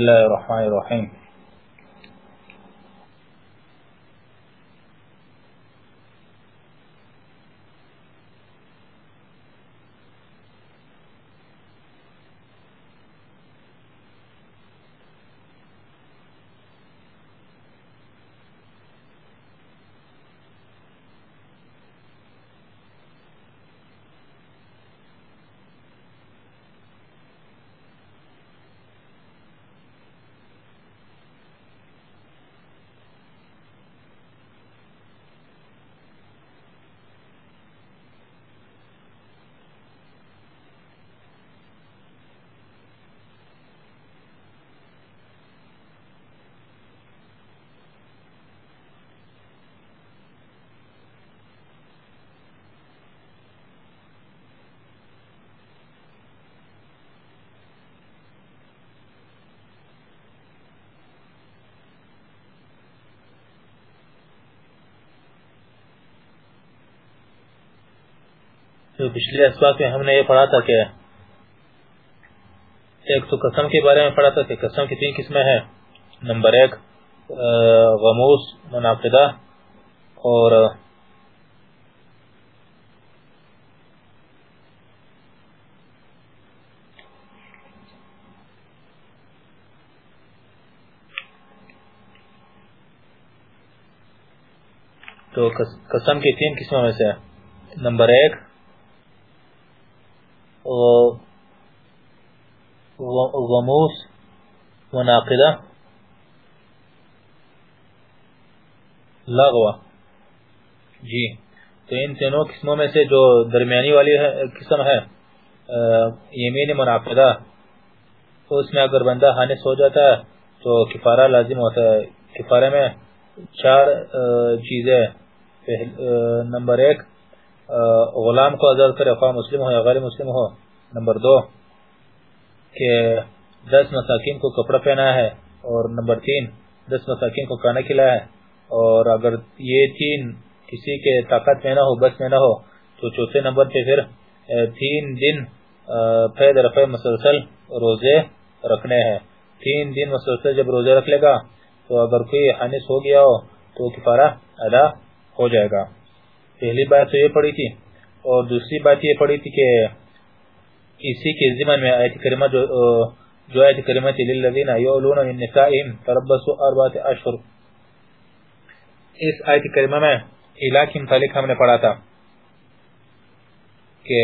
الله الرحمن الرحيم. تو پچھلے اسباق میں ہم نے یہ پڑھا تھا کہ ایک تو قسم کے بارے میں پڑھا تھا کہ قسم کی تین قسمیں ہیں۔ نمبر ایک غموس منافدہ اور تو قسم کی تین قسموں میں سے نمبر ایک غموس مناقدہ لغوہ جی۔ تو ان تینوں قسموں میں سے جو درمیانی والی قسم ہے یمین مناقدہ اس میں اگر بندہ حانس ہو جاتا ہے، تو کفارہ لازم ہوتا ہے۔ کفارے میں چار چیزیں نمبر ایک غلام کو آزاد کرے خواہ مسلم ہو یا غیر مسلم ہو، نمبر دو، کہ دس مساکین کو کپڑا پہنا ہے، اور نمبر تین، دس مساکین کو کھانا کھلایا ہے، اور اگر یہ تین کسی کے طاقت میں نہ ہو، بس میں نہ ہو، تو چوتھے نمبر پہ پھر تین دن پید رفع مسلسل روزے رکھنے ہیں۔ تین دن مسلسل جب روزے رکھ لے گا، تو اگر کوئی حانس ہو گیا ہو، تو کفارہ ادا ہو جائے گا۔ پہلی بات تو یہ پڑی تھی اور دوسری بات یہ پڑی تھی کہ اسی کے ضمن میں آیت کریمہ جو جو آیت کریمہ تھی، للذین یعلون من نسائهم تربصوا اربعه اشهر۔ اس آیت کریمہ میں الہ کے متعلق ہم نے پڑھا تھا کہ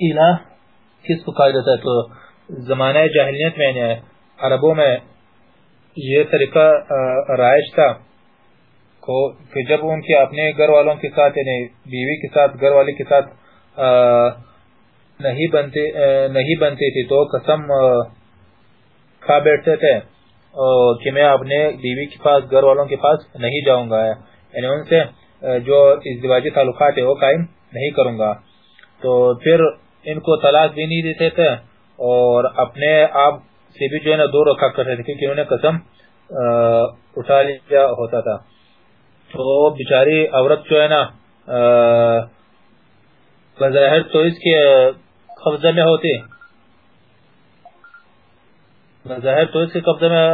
الہ کس کو کہا جاتا ہے؟ تو زمانہ جاہلیت میں یعنی عربوں میں یہ طریقہ رائج تھا کہ جب ان کے اپنے گھر والوں کے ساتھ یعنی بیوی کے ساتھ، گھر والے کے ساتھ نہیں بنتے نہیں بنتے تھے تو قسم کھا بیٹھتے تھے۔ کہ میں اپنے بیوی کے پاس، گھر والوں کے پاس نہیں جاؤں گا۔ یعنی ان سے جو ازدواجی تعلقات ہے وہ قائم نہیں کروں گا۔ تو پھر ان کو طلاق بھی نہیں دیتے تھے اور اپنے آپ سے بھی جو ہے نا، دور رکھا کرتے تھے کیونکہ انہوں نے قسم اٹھا لیا ہوتا تھا۔ تو بیچاری عورت جو ہے نا بظاہر تو اس کے قبضہ میں ہوتی۔ بظاہر تو اس کے قبضہ میں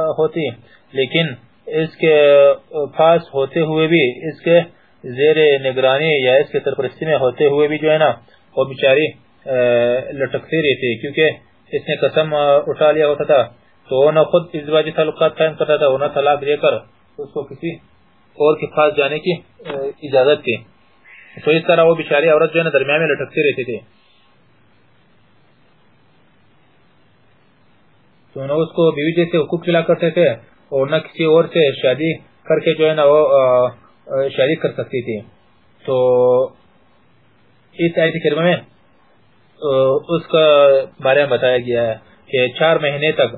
ہوتی۔ لیکن اس کے پاس ہوتے ہوئے بھی، اس کے زیر نگرانی یا اس کے سرپرستی میں ہوتے ہوئے بھی جو ہے نا، وہ بیچاری لٹکتی رہتی۔ کیونکہ اس نے قسم اٹھا لیا ہوتا تھا۔ تو وہ نہ خود ازدواجی تعلقات قائم کرتا تھا، وہ نہ طلاق دے کر اس کو کسی اور کے پاس جانے کی اجازت تھی۔ تو اس طرح وہ بچاری عورت جو ہے نا درمیان میں لٹکتے رہتے تھے تو نہ اس کو بیوی جیسے حقوق ملا کرتے تھے اور نہ کسی اور سے شادی کر کے جو ہے نا وہ شادی کر سکتی تھی۔ تو اس آیت کریمہ میں اس کا بارے میں بتایا گیا ہے کہ چار مہینے تک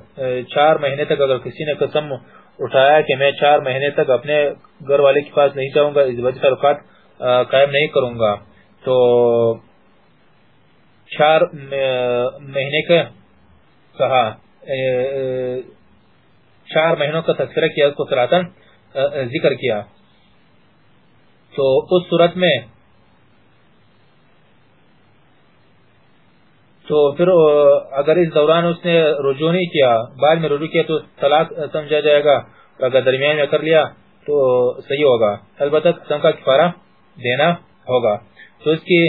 چار مہینے تک اگر کسی نے قسم اٹھایا کہ میں چار مہینے تک اپنے گھر والے کے پاس نہیں جاؤں گا، اس وجہ تعلقات قائم نہیں کروں گا۔ تو چار مہینے کا کہا چار مہینوں کا تذکرہ کیا، اس کو سراتن ذکر کیا۔ تو اس صورت میں تو پھر اگر اس دوران اس نے رجوع نہیں کیا، بعد میں رجوع کیا تو طلاق سمجھا جائے گا، اگر درمیان میں کر لیا تو صحیح ہوگا، البتہ قسم کا کفارہ دینا ہوگا۔ تو اس کی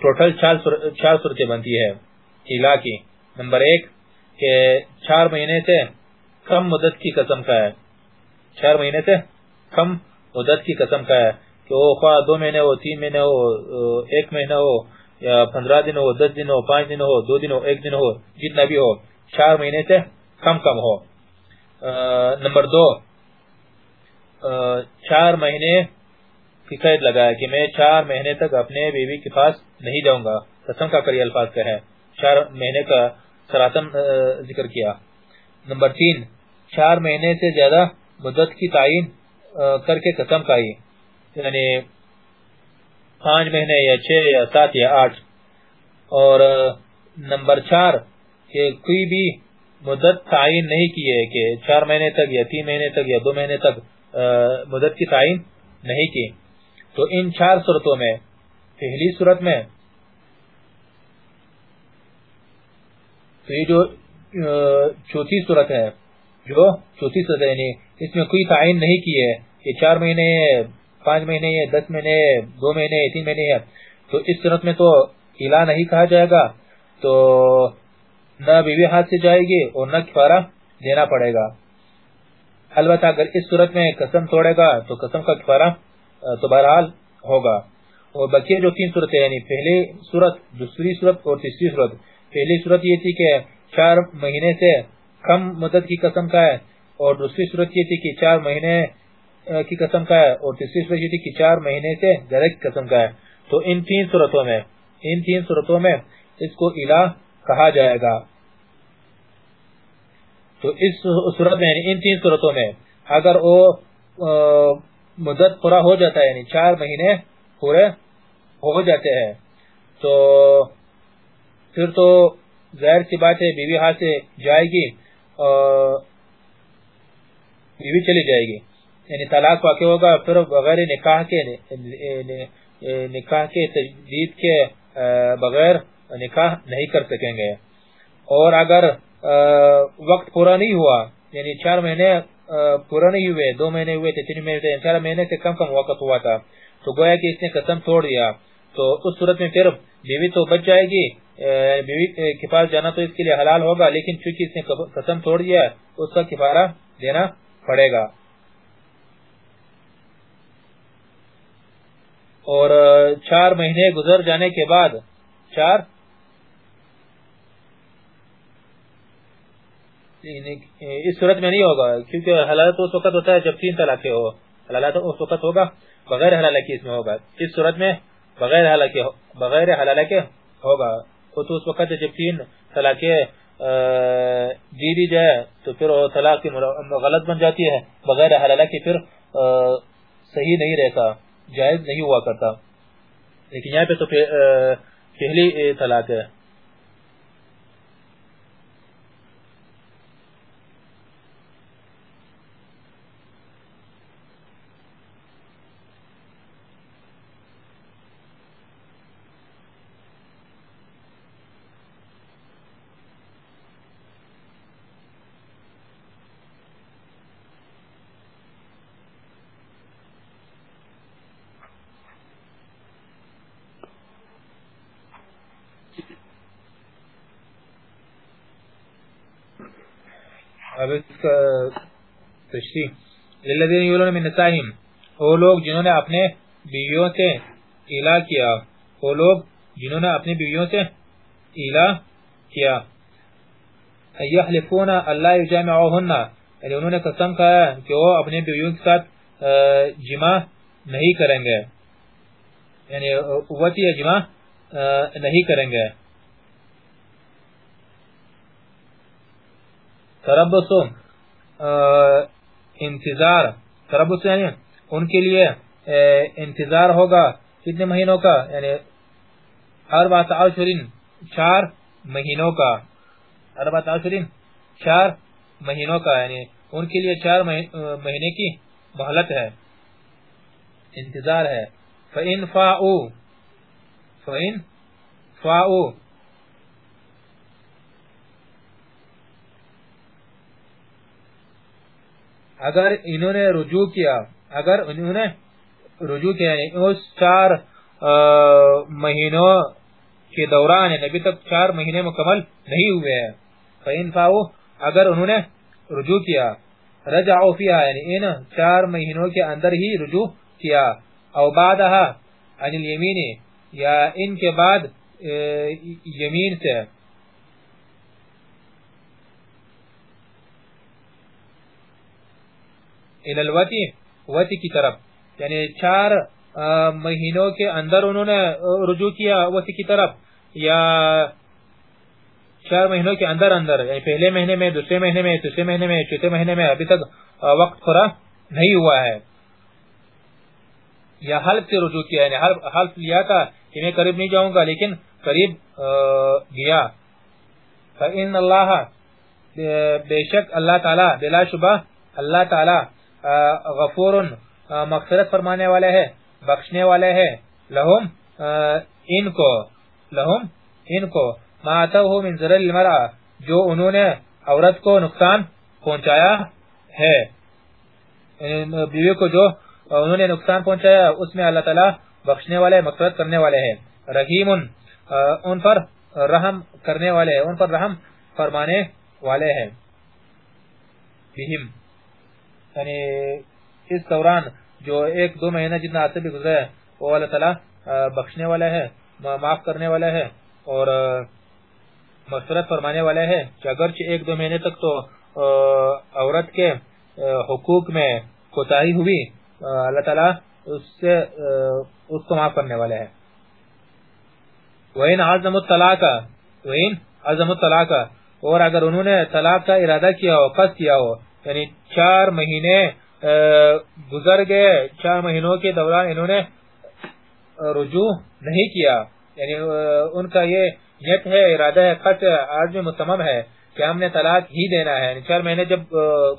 ٹوٹل چار صورتیں بنتی ہے ہلا کی۔ نمبر ایک، کہ چار مہینے سے کم مدت کی قسم کا ہے۔ چار مہینے سے کم مدت کی قسم کا ہے، کہ وہ خواہ دو مہینے ہو، تین مہینے ہو ایک مہینہ ہو پندرہ دن ہو، دس دن ہو، پانچ دن ہو، دو دن ہو، ایک دن ہو، جتنا بھی ہو، چار مہینے سے کم کم ہو۔ نمبر دو چار مہینے کی قید لگا ہے کہ میں چار مہینے تک اپنے بیوی کے پاس نہیں جاؤں گا۔ قسم کا کری الفاظ کا ہے۔ چار مہینے کا سراتم ذکر کیا۔ نمبر تین، چار مہینے سے زیادہ مدت کی تعین کر کے قسم کھائی۔ یعنی پانچ مہینے یا چھ یا سات یا آٹھ۔ اور نمبر چار، کہ کوئی بھی مدت تعین نہیں کی ہے کہ چار مہینے تک یا تین مہینے تک یا دو مہینے تک مدت کی تعین نہیں کی۔ تو ان چار صورتوں میں، پہلی صورت میں، تو یہ جو چوتھی صورت ہے، جو چوتھی صورت ہے یعنی اس میں کوئی تعین نہیں کی ہے کہ چار مہینے پانچ مہینے دس مہینے دو مہینے تین مہینے ہے۔ تو اس صورت میں تو ہلا نہیں کہا جائے گا۔ تو نہ بیوی ہاتھ سے جائے گی اور نہ کفارہ دینا پڑے گا۔ البتہ اگر اس صورت میں قسم توڑے گا، تو قسم کا کفارہ تو بہرحال ہوگا۔ اور بقیہ جو تین صورت یعنی پہلی صورت، دوسری صورت اور تیسری صورت۔ پہلی صورت یہ تھی کہ چار مہینے سے کم مدت کی قسم کا ہے اور دوسری صورت یہ تھی کہ چار مہینے کی قسم کا ہے، اور تیسری صورت یہ تھی کہ چار مہینے سے زیادہ کی قسم کا ہے۔ تو ان تین صورتوں میں، ان تین صورتوں میں اس کو الہ کہا جائے گا۔ تو اس صورت میں یعنی ان تین صورتوں میں، اگر وہ مدت پورا ہو جاتا ہے یعنی چار مہینے پورے ہو جاتے ہیں، تو پھر تو ظاہر سی بات ہے، بیوی ہاتھ سے جائے گی بیوی چلی جائے گی۔ یعنی طلاق واقع ہوگا پھر بغیر نکاح کے نکاح کے تجدید کے بغیر نکاح نہیں کر سکیں گے۔ اور اگر وقت پورا نہیں ہوا یعنی چار مہینے پورا نہیں ہوئے، دو مہینے ہوئے تھے تین مہینے چار مہینے سے کم کم وقت ہوا تھا، تو گویا کہ اس نے قسم توڑ دیا۔ تو اس صورت میں پھر بیوی تو بچ جائے گی بیوی کے پاس جانا تو اس کے لیے حلال ہوگا، لیکن چونکہ اس نے قسم توڑ دیا، اس کا کفارہ دینا پڑے گا۔ اور چار مہینے گزر جانے کے بعد، چار؟ اس صورت میں نہیں ہوگا، کیونکہ حلالت اس وقت ہوتا ہے جب تین طلاقیں ہو، حلالت اس وقت ہوگا بغیر حلالہ کی اس میں ہوگا، اس صورت میں بغیر حلالہ کے، بغیر حلالہ کے ہوگا اس وقت جب تین طلاقیں دی دی جائے، تو پھر طلاق غلط بن جاتی ہے، بغیر حلالہ کی پھر صحیح نہیں رہتا۔ جائز نہیں ہوا کرتا۔ لیکن یہاں پہ تو پہلی طلاق ہے۔ اب اس کا تشریح۔ للذین یولون من نسائهم وہ لوگ جنہوں نے اپنے بیویوں سے الہ کیا۔ وہ لوگ جنہوں نے اپنی بیویوں سے الہ کیا۔ ایحلفون اللہ یجامعوہن یعنی انہوں نے قسم کھایا کہ وہ اپنے بیویوں کے ساتھ جمع نہیں کریں گے۔ یعنی قوتی جمع نہیں کریں گے۔ تربس انتظار تربس یعنی ان کے لیے انتظار ہوگا، کتنے مہینوں کا یعنی اربعت عشرین چار مہینوں کا اربعت عشرین چار مہینوں کا یعنی ان کے لیے چار مہینے کی مہلت ہے، انتظار ہے، فَإِن فَاؤُوا فَإِن فَاؤُوا اگر انہوں نے رجوع کیا، اگر انہوں نے رجوع کیا یعنی اس چار مہینوں کے دوران یعنی ابھی تک چار مہینے مکمل نہیں ہوئے ہیں۔ فَإِن فَاؤ اگر انہوں نے رجوع کیا رجعو فیہا یعنی ان چار مہینوں کے اندر ہی رجوع کیا۔ او بعدہا، عن الیمین، یا ان کے بعد یمین سے۔ الالوتی وتی کی طرف. یعنی چار مہینوں کے اندر انہوں نے رجوع کیا وتی کی طرف، یا چار مہینوں کے اندر اندر یعنی پہلے مہینے میں، دوسرے مہینے میں، تیسرے مہینے میں، چوتھے مہینے میں، ابھی تک وقت پورا نہیں ہوا ہے۔ یا حلف سے رجوع کیا یعنی حلف لیا تھا کہ میں قریب نہیں جاؤں گا، لیکن قریب گیا۔ فَإِنَّ اللَّهَ، بے شک اللہ تعالی، بلا شبہ اللہ تعالی غفور مغفرت فرمانے والے ہے بخشنے والے ہے لہم ان کو، لہم، ان کو، ما اتوه من ذر المرأة جو انہوں نے عورت کو نقصان پہنچایا ہے۔ یعنی بیوی کو جو انہوں نے نقصان پہنچایا، اس میں اللہ تعالی بخشنے والے، مغفرت کرنے والے ہیں۔ رحیم ان پر رحم کرنے والے ہیں ان پر رحم فرمانے والے ہیں۔ بہم۔ یعنی اس دوران جو ایک دو مہینہ جتنا عرصہ بھی گزرا ہے وہ اللہ تعالی بخشنے والا ہے معاف کرنے والا ہے اور مغفرت فرمانے والے ہے کہ اگرچہ ایک دو مہینے تک تو عورت کے حقوق میں کوتاہی ہوئی اللہ تعالیٰ اس سے اس کو معاف کرنے والے ہیں وَإِنْ عَزَمُ الطَّلَاقَ، وَإِنْ عَزَمُ الطَّلَاقَ اور اگر انہوں نے طلاق کا ارادہ کیا ہو، قصد کیا ہو یعنی چار مہینے گزر گئے، چار مہینوں کے دوران انہوں نے رجوع نہیں کیا۔ یعنی ان کا یہ نیت ہے، ارادہ ہے، خط آج میں متمم ہے کہ ہم نے طلاق ہی دینا ہے۔ یعنی چار مہینے جب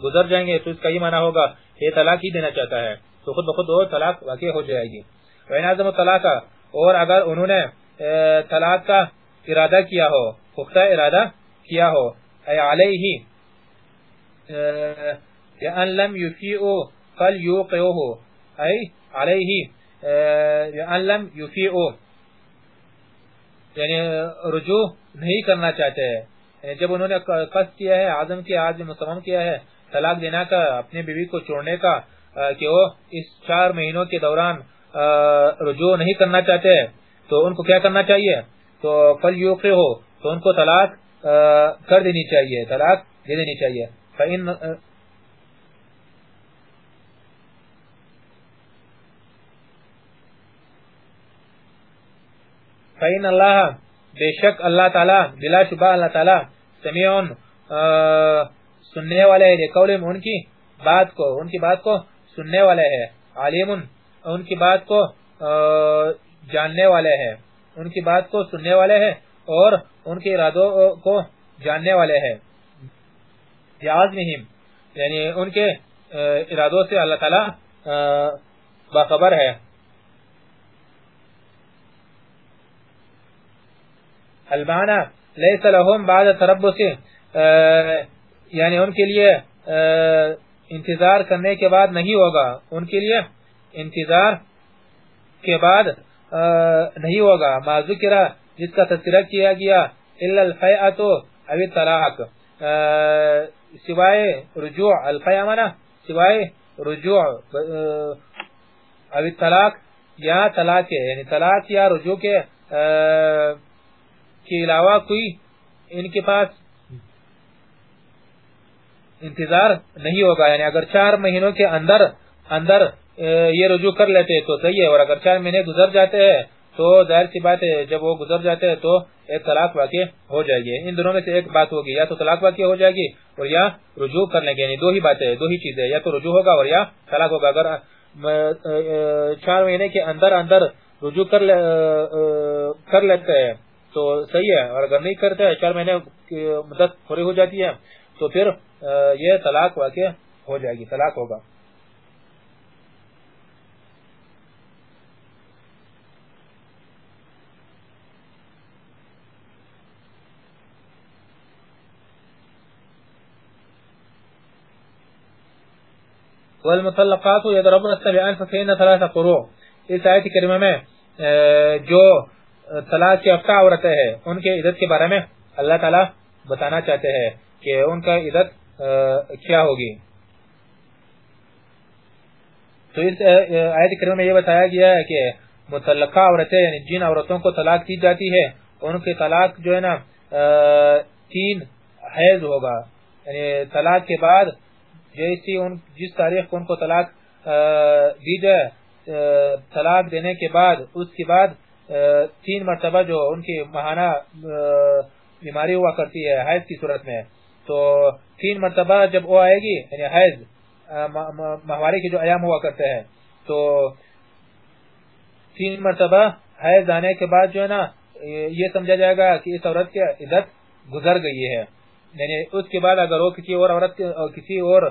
گزر جائیں گے تو اس کا یہ معنی ہوگا یہ طلاق ہی دینا چاہتا ہے۔ تو خود بخود وہ طلاق واقع ہو جائے گی۔ وین طلاق اور اگر انہوں نے طلاق کا ارادہ کیا ہو، پختہ ارادہ کیا ہو، اے علیہ ان لم یفیئو فل یوقعوه اے علیہ ان لم یفیئو یعنی رجوع نہیں کرنا چاہتے ہیں۔ یعنی جب انہوں نے قصد کیا ہے عزم کیا عزم مصمم کیا ہے، طلاق دینا کا اپنے بیوی کو چھوڑنے کا کہ وہ اس چار مہینوں کے دوران رجوع نہیں کرنا چاہتے تو ان کو کیا کرنا چاہیے؟ تو فل یوقع ہو تو ان کو طلاق کر دینی چاہیے، طلاق دے دینی چاہیے۔ فَإِنَّ اللَّهَ بے شک اللہ تعالی، بلا شبہ اللہ تعالی سمیعون سننے والے ہیں قولم ان کی بات کو، ان کی بات کو سننے والے ہیں علیم ان کی بات کو جاننے والے ہیں ان کی بات کو سننے والے ہیں اور ان کے ارادوں کو جاننے والے ہیں یعنی ان کے ارادوں سے اللہ تعالی باخبر ہے۔ المعنى ليس لهم بعد تربص یعنی ان کے لیے انتظار کرنے کے بعد نہیں ہوگا۔ ان کے لیے انتظار کے بعد نہیں ہوگا۔ ما ذکر، جس کا تذکرہ کیا گیا، الا الفیعت او الطلاق سوائے رجوع الفیع منا سوائے رجوع او الطلاق یا طلاق یعنی طلاق یا رجوع کے کے علاوہ کوئی ان کے پاس انتظار نہیں ہوگا یعنی اگر چار مہینوں کے اندر اندر یہ رجوع کر لیتے تو صحیح ہے، اور اگر چار مہینے گزر جاتے ہیں تو ظاہر سی بات ہے، جب وہ گزر جاتے ہیں تو ایک طلاق واقع ہو جائے گی۔ ان دونوں میں سے ایک بات ہوگی، یا تو طلاق واقع ہو جائے گی اور یا رجوع کر لیں گے یعنی دو ہی باتیں، دو ہی چیزیں، یا تو رجوع ہوگا اور یا طلاق ہوگا۔ اگر چار مہینے کے اندر اندر رجوع کر لیتے ہیں تو صحیح ہے، اور اگر نہیں کرتے چار مہینے مدت پوری ہو جاتی ہے تو پھر یہ طلاق واقع ہو جائے گی، طلاق ہوگا۔ والمطلقات يضربن بأنفسهن ثلاث قروع اس آیت کریمہ میں جو طلاق کے افتا عورتیں ہیں، ان کے عدت کے بارے میں اللہ تعالی بتانا چاہتے ہیں کہ ان کا عدت کیا ہوگی۔ تو اس آیت کریمہ میں یہ بتایا گیا ہے کہ متعلقہ عورتیں یعنی جن عورتوں کو طلاق دی جاتی ہے، ان کے طلاق جو ہے نا تین حیض ہوگا۔ یعنی طلاق کے بعد جیسی ان جس تاریخ کو ان کو طلاق دی جائے طلاق دینے کے بعد، اس کے بعد تین مرتبہ جو ان کی ماہانہ بیماری ہوا کرتی ہے، حیض کی صورت میں۔ تو تین مرتبہ جب وہ آئے گی یعنی حیض ماہواری کے جو ایام ہوا کرتے ہیں، تو تین مرتبہ حیض آنے کے بعد جو ہے نا، یہ سمجھا جائے گا کہ اس عورت کی عدت گزر گئی ہے۔ یعنی اس کے بعد اگر وہ کسی اور عورت کسی اور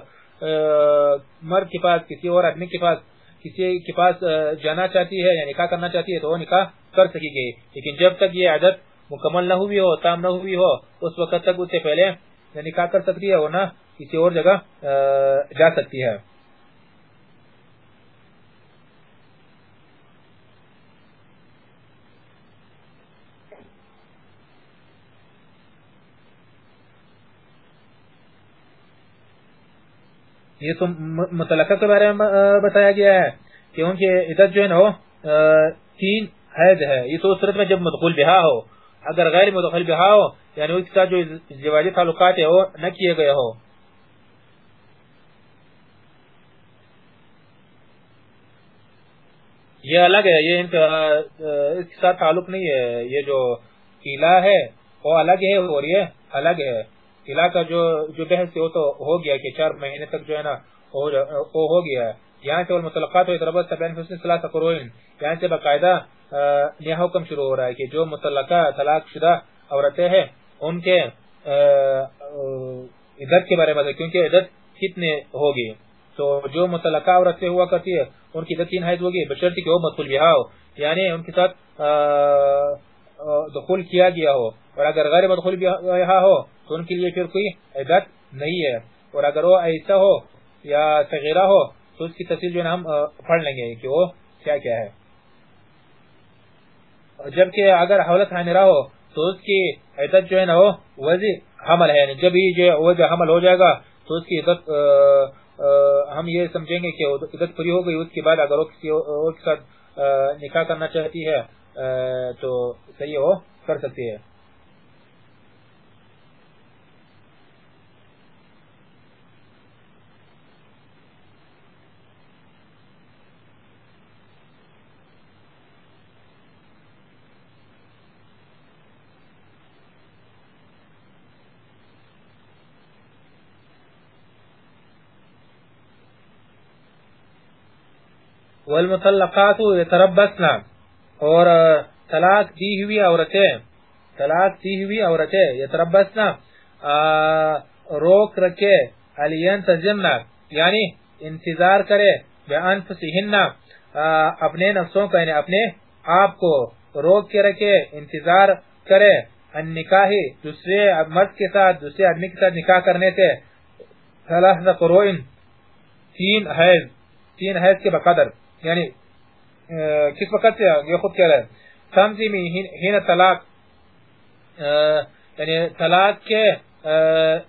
مرد کے پاس، کسی اور آدمی کے پاس، کسی کے پاس جانا چاہتی ہے یا نکاح کرنا چاہتی ہے، تو وہ نکاح کر سکے گی۔ لیکن جب تک یہ عادت مکمل نہ ہوئی ہو، تام نہ ہوئی ہو، اس وقت تک اس سے پہلے نکاح کر سکتی ہے وہ نہ کسی اور جگہ جا سکتی ہے۔ یہ تو متعلقہ کے بارے میں بتایا گیا ہے کہ ان کی عدت جو ہے نا تین حید ہے۔ یہ تو صورت میں جب مدخول بہا ہو، اگر غیر مدخول بہا ہو یعنی اس کا جو زواجی تعلقات ہے وہ نہ کیے گئے ہو یہ الگ ہے، یہ اس کے ساتھ تعلق نہیں ہے۔ یہ جو قلعہ ہے، وہ الگ ہے اور یہ الگ ہے۔ قلعہ کا جو جو بحث وہ تو ہو گیا کہ چار مہینے تک جو ہے نا وہ ہو گیا ہے۔ یہاں سے المطلقات و اطربت سبین حسن صلاح یہاں سے باقاعدہ نیا حکم شروع ہو رہا ہے کہ جو مطلقہ طلاق شدہ عورتیں ہیں، ان کے عدت کے بارے میں کیونکہ عدت کتنے ہوگی تو جو متعلقہ عورتیں ہوا کرتی ہے، ان کی عدت تین حیض ہوگی بشرطی کہ وہ مدخول بہا ہو یعنی ان کے ساتھ دخول کیا گیا ہو اور اگر غیر مدخول بہا ہو تو ان کے لیے پھر کوئی عدت نہیں ہے اور اگر وہ ایسا ہو یا صغیرہ ہو تو اس کی تفصیل جو ہے ہم پڑھ لیں گے کہ وہ کیا کیا ہے۔ جبکہ اگر حولت حامرہ ہو تو اس کی عدت جو ہے نا وہ وزی حمل ہے یعنی جب ہی جو حمل ہو جائے گا تو اس کی عدت ہم یہ سمجھیں گے کہ عدت پوری ہو گئی، اس کے بعد اگر وہ کسی اور کے ساتھ نکاح کرنا چاہتی ہے تو صحیح ہو کر سکتی ہے والمطلقات يتربصن۔ اور طلاق دی ہوئی عورتیں، طلاق دی ہوئی عورتیں يتربصن روک رکھے علین تزمنا یعنی انتظار کرے بے بانفسہن اپنے نفسوں کا یعنی اپنے آپ کو روک کے رکھے، انتظار کرے ان نکاحی دوسرے مرد کے ساتھ، دوسرے آدمی کے ساتھ نکاح کرنے سے، ثلاث قروئن تین حیض تین حیض کے بقدر یعنی کس وقت سے یہ خود کہہ رہا ہے؟ سمزی میں ہین طلاق یعنی طلاق کے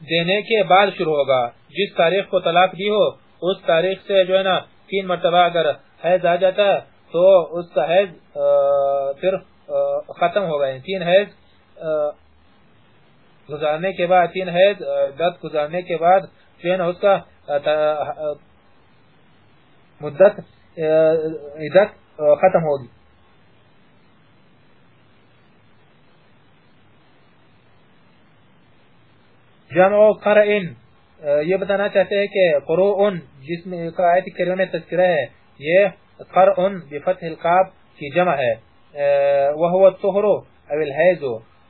دینے کے بعد شروع ہوگا۔ جس تاریخ کو طلاق دی ہو، اس تاریخ سے جو ہے نا تین مرتبہ اگر حیض آ جاتا ہے، تو اس کا حیض پھر ختم ہوگا۔ یعنی تین حیض گزارنے کے بعد تین حیض دت گزارنے کے بعد جو ہے نا اس کا مدت عدت ختم ہوگی جمع قرئن یہ بتانا چاہتے ہیں کہ قروءن جس میں آیت کریمہ میں تذکرہ ہے، یہ قرئن بفتح القاب کی جمع ہے۔ وہو الطہر او الحیض۔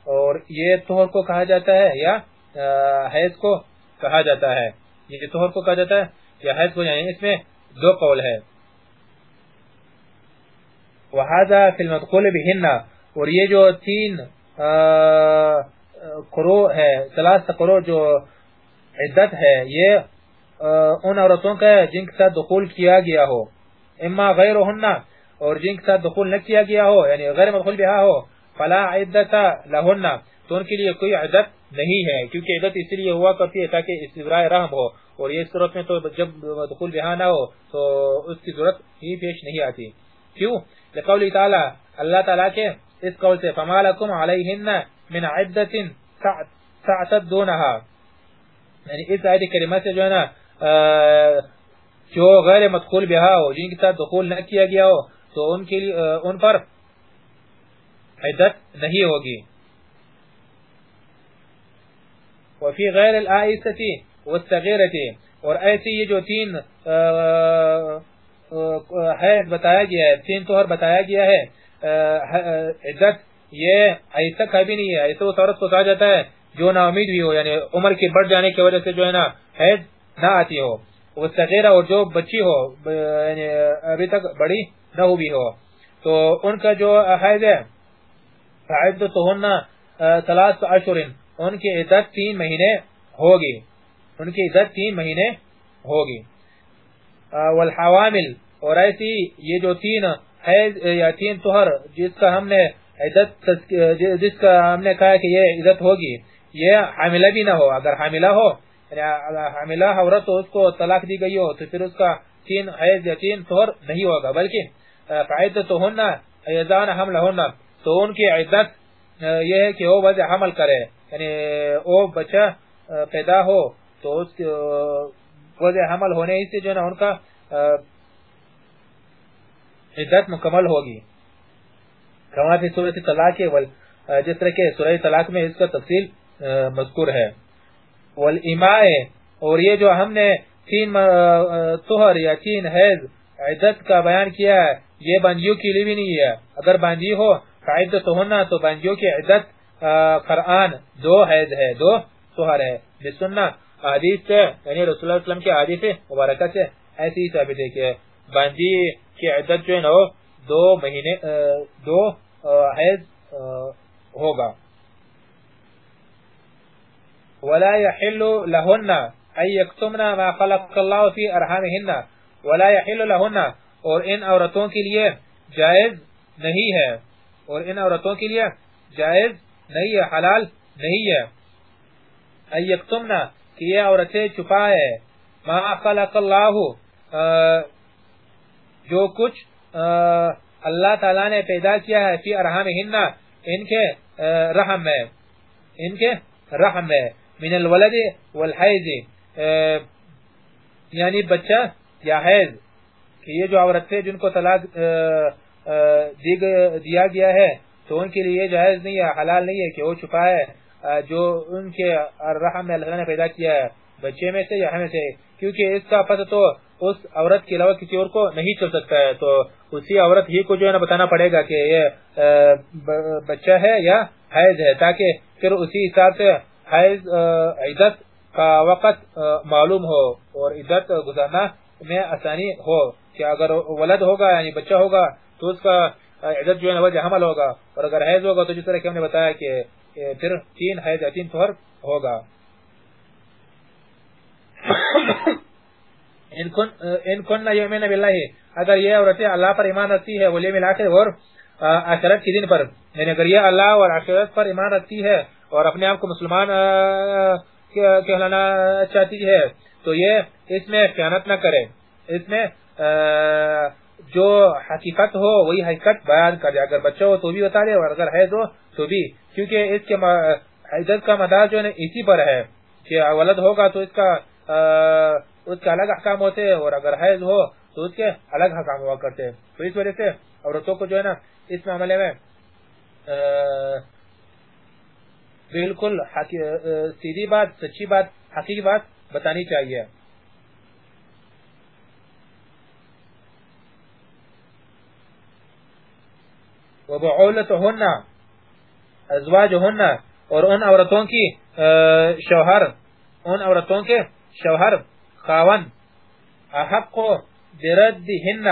اور یہ طہر کو کہا جاتا ہے یا حیض کو کہا جاتا ہے۔ یہ طہر کو کہا جاتا ہے، یا حیض کو یعنی اس میں دو قول ہے وهذا في المدخول بهن. اور یہ جو تین قرو ہے ثلاث قرو جو عدت ہے، یہ ان عورتوں کا جن کے ساتھ دخول کیا گیا ہو۔ اما غیر اور جن کے ساتھ دخول نہ کیا گیا ہو یعنی غیر مدخول بہا ہو، فلا عدت لہن۔ تو ان کے لیے کوئی عدت نہیں ہے، کیونکہ عدت اس لیے ہوا کرتی ہے تاکہ استبراء رحم ہو۔ اور یہ صورت میں تو جب دخول بہا نہ ہو، تو اس کی ضرورت ہی پیش نہیں آتی۔ کیوں؟ لقول تعالی اللہ تعالی کے اس قول سے فما لکم علیہن من عدت تعتدونها. یعنی اس آیت کریمہ سے جو ہے نا جو غیر مدخول بہا ہو جن کے ساتھ دخول نہ کیا گیا ہو تو ان کے لیے ان پر عدت نہیں ہوگی وفي غیر الآئسة والصغیرة اور ایسی یہ جو تین ہے، بتایا گیا ہے، تین طور بتایا گیا ہے۔ عدت یہ ایسا کا بھی نہیں ہے، ایسا وہ عورت کو کہا جاتا ہے جو نا امید بھی ہو یعنی عمر کی بڑھ جانے کی وجہ سے جو ہے نا حید نہ آتی ہو، وہ صغیرہ اور جو بچی ہو یعنی ابھی تک بڑی نہ ہوئی ہو۔ تو ان کا جو حید ہے فعدتهن ثلاث اشهر ان کی عدت تین مہینے ہوگی۔ ان کی عدت تین مہینے ہوگی۔ والحوامل، اور ایسی یہ جو تین حیض، یا تین طہر جس کا ہم نے عدت جس کا ہم نے کہا کہ یہ عدت ہوگی، یہ حاملہ بھی نہ ہو۔ اگر حاملہ ہو یعنی حاملہ عورت اس کو طلاق دی گئی ہو، تو پھر اس کا تین حیض یا تین طہر نہیں ہوگا، بلکہ فعدتهن ایزان حملهن، تو ان کی عدت یہ ہے کہ وہ وضع حمل کرے یعنی وہ بچہ پیدا ہو، تو اس وضع حمل ہونے سے جو نا ان کا عدت مکمل ہوگی۔ کما فی سورت طلاق جس طرح کہ سورہ طلاق میں اس کا تفصیل مذکور ہے۔ والاماء، اور یہ جو ہم نے تین طہر یا تین حیض، عدت کا بیان کیا ہے، یہ بانجیوں کی لیے بھی نہیں ہے۔ اگر بانجی ہو فعدت ہونا، تو بانجیوں کی عدت قرآن دو حیض ہے، دو طہر ہے۔ بسنہ حدیث سے یعنی رسول اللہ علیہ وسلم کے حدیث مبارکہ سے ایسی ہی ثابت ہے کہ بانجی کی عدت جو ہے نا دو مہینے دو حیض ہوگا۔ ولا يحل لهن ان يكتمن ما خلق الله في ارحامهن ولا يحل لهن، اور ان عورتوں کے لیے جائز نہیں ہے۔ اور ان عورتوں کے لیے جائز نہیں ہے، حلال نہیں ہے۔ ان يكتمن کہ یہ عورتیں چھپائے ما خلق اللہ جو کچھ اللہ تعالی نے پیدا کیا ہے، فی ارحامہن، ان کے رحم میں۔ ان کے رحم میں۔ من الولد والحیض یعنی بچہ یا حیض۔ کہ یہ جو عورتیں جن کو طلاق دیا گیا ہے، تو ان کے لیے جائز نہیں ہے، حلال نہیں ہے کہ وہ چھپائے جو ان کے رحم میں اللہ نے پیدا کیا ہے، بچے میں سے یا ہمیں سے؟ کیونکہ اس کا پتہ تو اس عورت کے علاوہ کسی اور کو نہیں چل سکتا ہے۔ تو اسی عورت ہی کو جو ہے نا بتانا پڑے گا کہ یہ بچہ ہے یا حیض ہے، تاکہ پھر اسی حساب سے حیض عدت کا وقت معلوم ہو اور عدت گزارنا میں آسانی ہو۔ کہ اگر ولد ہوگا یعنی بچہ ہوگا، تو اس کا عدت جو ہے وجہ حمل ہوگا۔ اور اگر حیض ہوگا، تو جس طرح کہ ہم نے بتایا کہ پھر تین حیض یا تین طہر ہوگا۔ ان کن یومین باللہ۔ اگر یہ عورتیں اللہ پر ایمان رکھتی ہے ولی ملاخر اور آخرت کی دن پر۔ یعنی اگر یہ اللہ اور آخرت پر ایمان رکھتی ہے اور اپنے آپ کو مسلمان کہلانا چاہتی ہے، تو یہ اس میں خیانت نہ کرے۔ اس میں جو حقیقت ہو، وہی حقیقت بیان کر اگر بچہ ہو تو بھی بتا دے اور اگر حیض ہو تو بھی، کیونکہ اس کے عزت کا مدار جو ہے، اسی پر ہے کہ ولد ہوگا تو اس کا اس کے الگ حکام ہوتے اور اگر حیض ہو تو اس کے الگ حکام ہوا کرتے تو اس وجہ سے عورتوں کو جو ہے نا، اس معاملے میں بالکل سیدھی بات، سچی بات، حقیقی بات بتانی چاہیے۔ وَبُعُولَتُهُنَّ أَزْوَاجُهُنَّ اور ان عورتوں کی شوہر، ان عورتوں کے شوہر، خاون، احق بردهن۔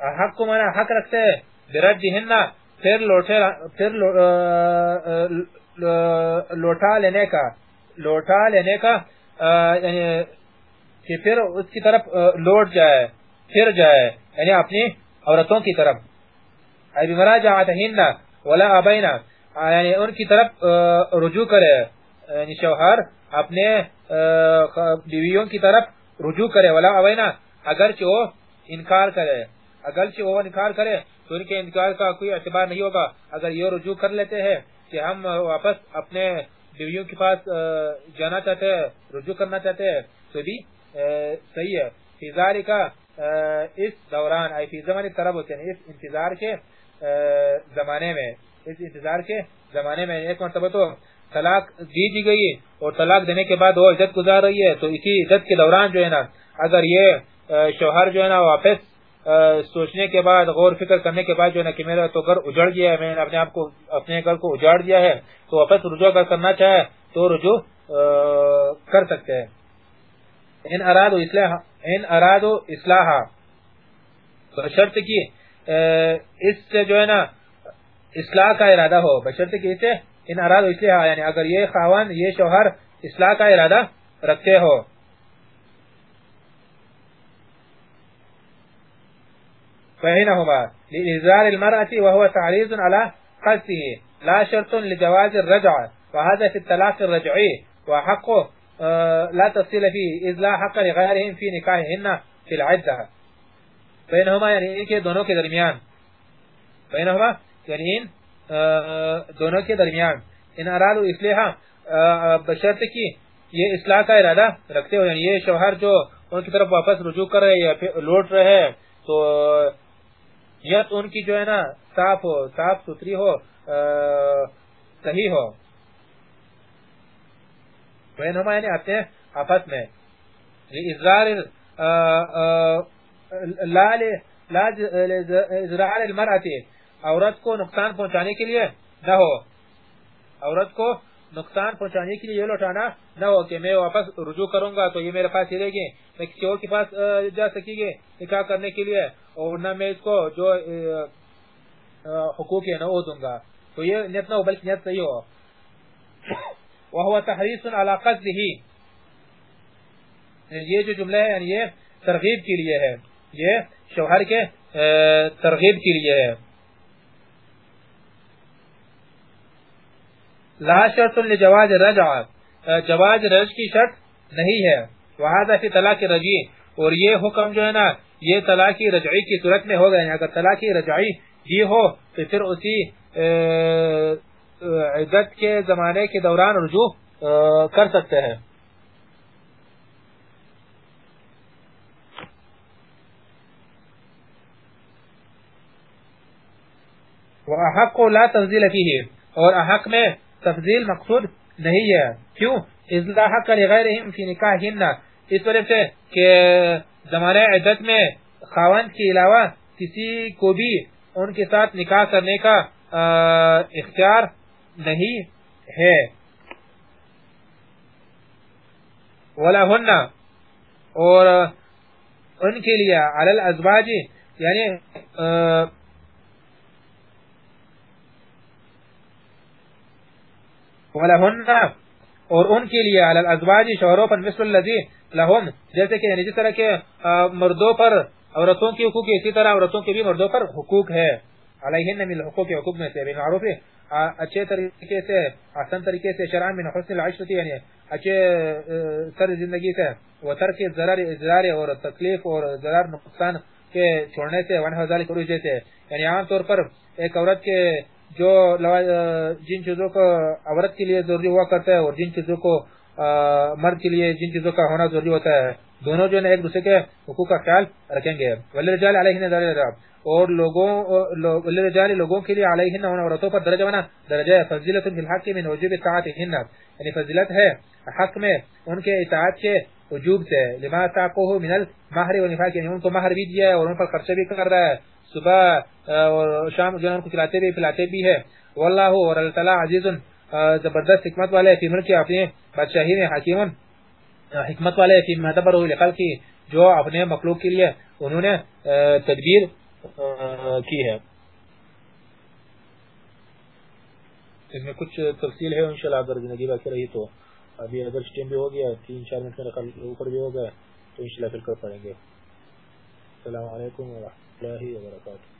احق کو مانا حق رکھتے ہیں، بردهن، پھر لوٹے، پھر لوٹا لینے کا، لوٹا لینے کا یعنی کہ پھر اس کی طرف لوٹ جائے، پھر جائے یعنی اپنی عورتوں کی طرف۔ بمراجعتهن ولا ابینا یعنی ان کی طرف رجوع کرے یعنی شوہر اپنے بیویوں کی طرف رجوع کرے، ولا ابینا اگرچہ وہ انکار کرے، اگرچہ وہ انکار کرے، تو ان کے انکار کا کوئی اعتبار نہیں ہوگا۔ اگر یہ رجوع کر لیتے ہیں کہ ہم واپس اپنے بیویوں کے پاس جانا چاہتے ہیں، رجوع کرنا چاہتے ہیں، تو بھی صحیح ہے۔ فیزاری کا اس دوران ای فی زمان طرف ہوتے ہیں، اس انتظار کے زمانے میں، اس انتظار کے زمانے میں ایک مرتبہ تو طلاق دی دی گئی اور طلاق دینے کے بعد وہ عدت گزار رہی ہے، تو اسی عدت کے دوران جو ہے نا، اگر یہ شوہر جو ہے نا، واپس سوچنے کے بعد، غور فکر کرنے کے بعد جو ہے نا، کہ میرا تو گھر اجڑ گیا ہے، میں نے اپنے آپ کو، اپنے گھر کو اجاڑ دیا ہے، تو واپس رجوع اگر کرنا چاہے، تو رجوع کر سکتے ہیں۔ ان اراد اصلاح، ان اراد اصلاح شرط کی اس سے جو ہے نا، اصلاح کا ارادہ ہو۔ بشرط کی اسے ان اراد اصلاح ہاں، یعنی اگر یہ خاون، یہ شوہر اصلاح کا ارادہ رکھتے ہو۔ فإنهما لإزار المرأة وهو تعريض على قصده۔ لا شرط لجواز الرجعة وهذا في الطلاق الرجعي وحقه لا تفصيل فيه، إذ لا حق لغيرهم في نكاحهن في العدة۔ بینہما یعنی ان کے دونوں کے درمیان بینہما یعنی ان دونوں کے درمیان ان اراد و اصلاح بشرط کی یہ اصلاح کا ارادہ رکھتے ہو یعنی یہ شوہر جو ان کی طرف واپس رجوع کر رہے، یا لوٹ رہے ہیں تو نیت ان کی جو ہے نا، صاف ہو، صاف ستھری ہو صحیح ہو۔ بینہما یعنی اپنے آپس میں۔ اظہار عورت کو نقصان پہنچانے کے لیے نہ ہو۔ عورت کو نقصان پہنچانے کے لیے یہ لوٹانا نہ ہو کہ میں واپس رجوع کروں گا تو یہ میرے پاس ہی رہے گی میں کسی اور کے پاس جا سکی گی نکاح کرنے کے لیے۔ اور نہ میں اس کو جو حقوق ہے نہ وہ دوں گا۔ تو یہ نیت نہ ہو، بلکہ نیت صحیح ہو۔ وہ تحریص علی قصده۔ یعنی یہ جو جملہ ہے یعنی یہ ترغیب کے لیے ہے۔ یہ شوہر کے ترغیب کے لیے ہے۔ لا شرط لجواز رجع جواز رج کی شرط نہیں ہے۔ وہذا فی طلاق رجی اور یہ حکم جو ہے نا، یہ طلاق رجعی کی صورت میں ہو گئے ہیں اگر طلاق رجعی یہ ہو، تو پھر اسی عدت کے زمانے کے دوران رجوع کر سکتے ہیں۔ وحق لا تفضیل فیہ اور احق میں تفضیل مقصود نہیں ہے۔ کیوں؟ اذلا حق لغیرہم فی نکاحہن اس وجہ سے کہ زمانہ عدت میں خاون کے علاوہ کسی کو بھی ان کے ساتھ نکاح کرنے کا اختیار نہیں ہے۔ وَلَهُنَّ۔ اور ان کے لیے علی الازواج یعنی ولہن اور ان کے لیے علی الازواج شوہروں پر مثل الذی لہم جیسے کہ یعنی جس طرح کے مردوں پر عورتوں کی حقوق اسی طرح عورتوں کے بھی مردوں پر حقوق ہے۔ علیہن من حقوق حقوق میں سے بالمعروف اچھے طریقے سے احسن طریقے سے شرعن من حسن العشرتی یعنی اچھے سر زندگی سے و ترک ضرر، اضرار اور تکلیف اور ضرر، نقصان کے چھوڑنے سے ون ہزار کروج جیسے یعنی عام طور پر ایک عورت کے جو جن چیزوں کو عورت کے لیے ضروری ہوا کرتا ہے اور جن چیزوں کو مرد کے لیے جن چیزوں کا ہونا ضروری ہوتا ہے، دونوں جو ایک دوسرے کے حقوق کا خیال رکھیں گے۔ ولرجال علیہ اور لوگوں ولرجال لوگوں کے لیے علیہ عورتوں پر درجہ بنا، درجہ ہے فضیلت بالحق من وجوب اطاعتهن یعنی فضیلت ہے حق میں ان کے اطاعت کے وجوب سے۔ لما تاقوه من المہر و نفاق یعنی ان کو مہر بھی دیا ہے اور ان پر خرچہ بھی کر رہا ہے۔ صبح اور شام جو ان کو کھلاتے بھی، پلاتے بھی ہے واللہ اور اللہ تعالی عزیز زبردست حکمت والے فی ملک اپنے بادشاہی میں حکیم حکمت والے فی مہدبر لخلق کی، جو اپنے مخلوق کے لیے انہوں نے تدبیر کی ہے۔ اس میں کچھ تفصیل ہے، انشاءاللہ، اگر زندگی باقی رہی تو۔ ابھی اگر ٹائم بھی ہو گیا، تین، چار منٹ میں اوپر بھی ہو گیا، تو انشاءاللہ پھر کر پڑیں گے۔ السلام علیکم ورحمۃ اللہ وبرکاتہ۔